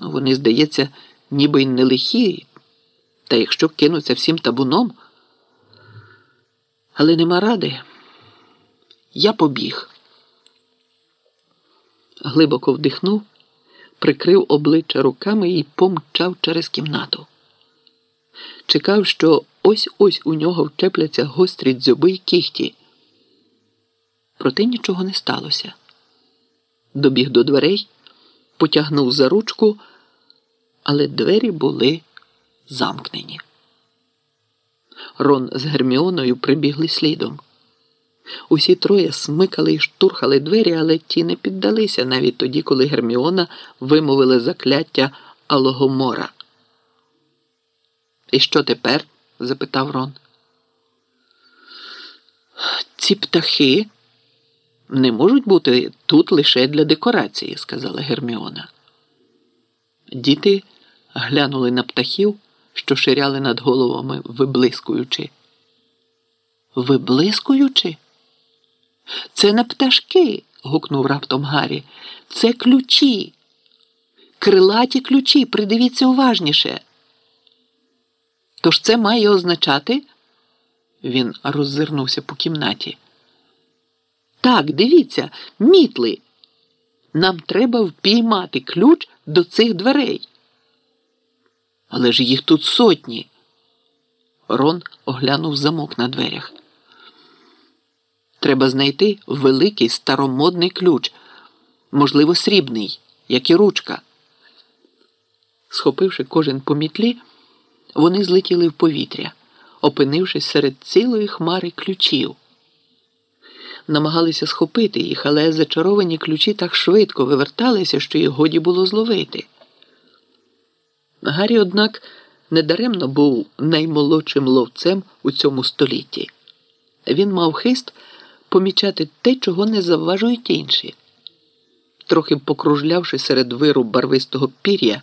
Ну, вони, здається, ніби й не лихі, та якщо кинуться всім табуном. Але нема ради. Я побіг. Глибоко вдихнув, прикрив обличчя руками і помчав через кімнату. Чекав, що ось ось у нього вчепляться гострі дзьоби й кіхті. Проте нічого не сталося. Добіг до дверей, потягнув за ручку, але двері були замкнені. Рон з Герміоною прибігли слідом. Усі троє смикали і штурхали двері, але ті не піддалися навіть тоді, коли Герміона вимовила закляття Алогомора. І що тепер? запитав Рон. Ці птахи не можуть бути тут лише для декорації, сказала Герміона. Діти глянули на птахів, що ширяли над головами, виблискуючи. Виблискуючи? Це не пташки. гукнув раптом Гаррі. Це ключі. Крилаті ключі, придивіться уважніше. Тож це має означати? Він роззирнувся по кімнаті. Так, дивіться, мітли. Нам треба впіймати ключ до цих дверей. Але ж їх тут сотні. Рон оглянув замок на дверях. Треба знайти великий старомодний ключ, можливо, срібний, як і ручка. Схопивши кожен по мітлі, вони злетіли в повітря, опинившись серед цілої хмари ключів. Намагалися схопити їх, але зачаровані ключі так швидко виверталися, що їх годі було зловити. Гаррі, однак, недаремно був наймолодшим ловцем у цьому столітті. Він мав хист помічати те, чого не завважують інші. Трохи покружлявши серед виру барвистого пір'я,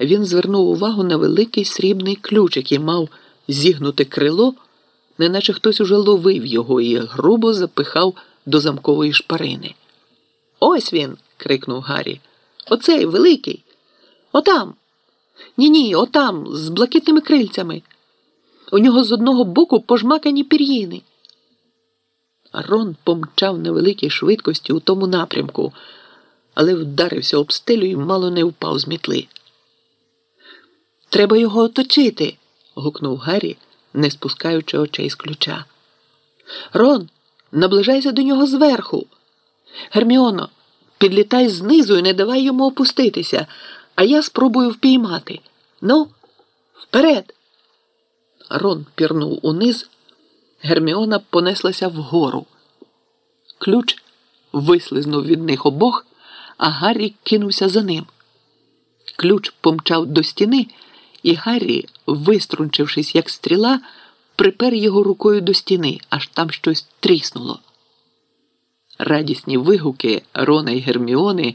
він звернув увагу на великий срібний ключ, який мав зігнути крило, неначе хтось уже ловив його і грубо запихав до замкової шпарини. Ось він. крикнув Гаррі. Оцей великий. Отам. Ні, ні, отам, з блакитними крильцями. У нього з одного боку пожмакані пір'їни. Рон помчав на великій швидкості у тому напрямку, але вдарився об стелю і мало не впав з мітли. Треба його оточити. гукнув Гаррі, не спускаючи очей з ключа. Рон, наближайся до нього зверху. Герміоно, підлітай знизу і не давай йому опуститися, а я спробую впіймати. Ну, вперед. Рон пірнув униз. Герміона понеслася вгору. Ключ вислизнув від них обох, а Гаррі кинувся за ним. Ключ помчав до стіни, і Гаррі, виструнчившись, як стріла, припер його рукою до стіни, аж там щось тріснуло. Радісні вигуки Рона і Герміони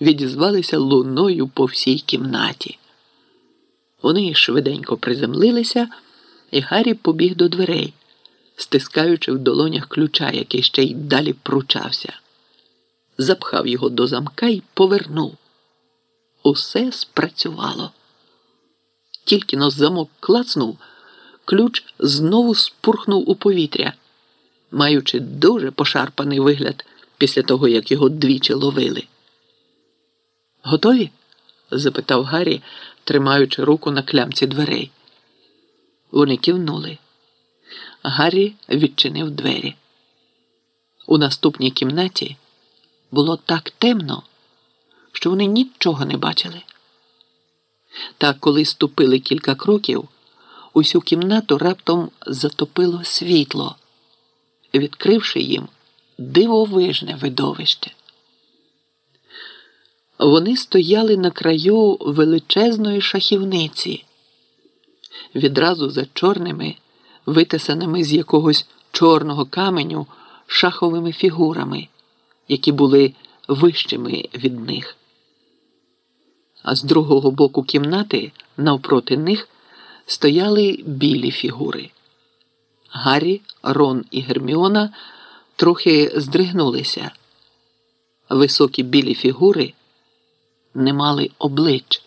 відізвалися луною по всій кімнаті. Вони швиденько приземлилися, і Гаррі побіг до дверей стискаючи в долонях ключа, який ще й далі пручався. Запхав його до замка і повернув. Усе спрацювало. Тільки но замок клацнув, ключ знову спурхнув у повітря, маючи дуже пошарпаний вигляд після того, як його двічі ловили. Готові? запитав Гаррі, тримаючи руку на клямці дверей. Вони кивнули. Гаррі відчинив двері. У наступній кімнаті було так темно, що вони нічого не бачили. Та коли ступили кілька кроків, усю кімнату раптом затопило світло, відкривши їм дивовижне видовище. Вони стояли на краю величезної шахівниці, відразу за чорними витисаними з якогось чорного каменю шаховими фігурами, які були вищими від них. А з другого боку кімнати, навпроти них, стояли білі фігури. Гаррі, Рон і Герміона трохи здригнулися. Високі білі фігури не мали облич.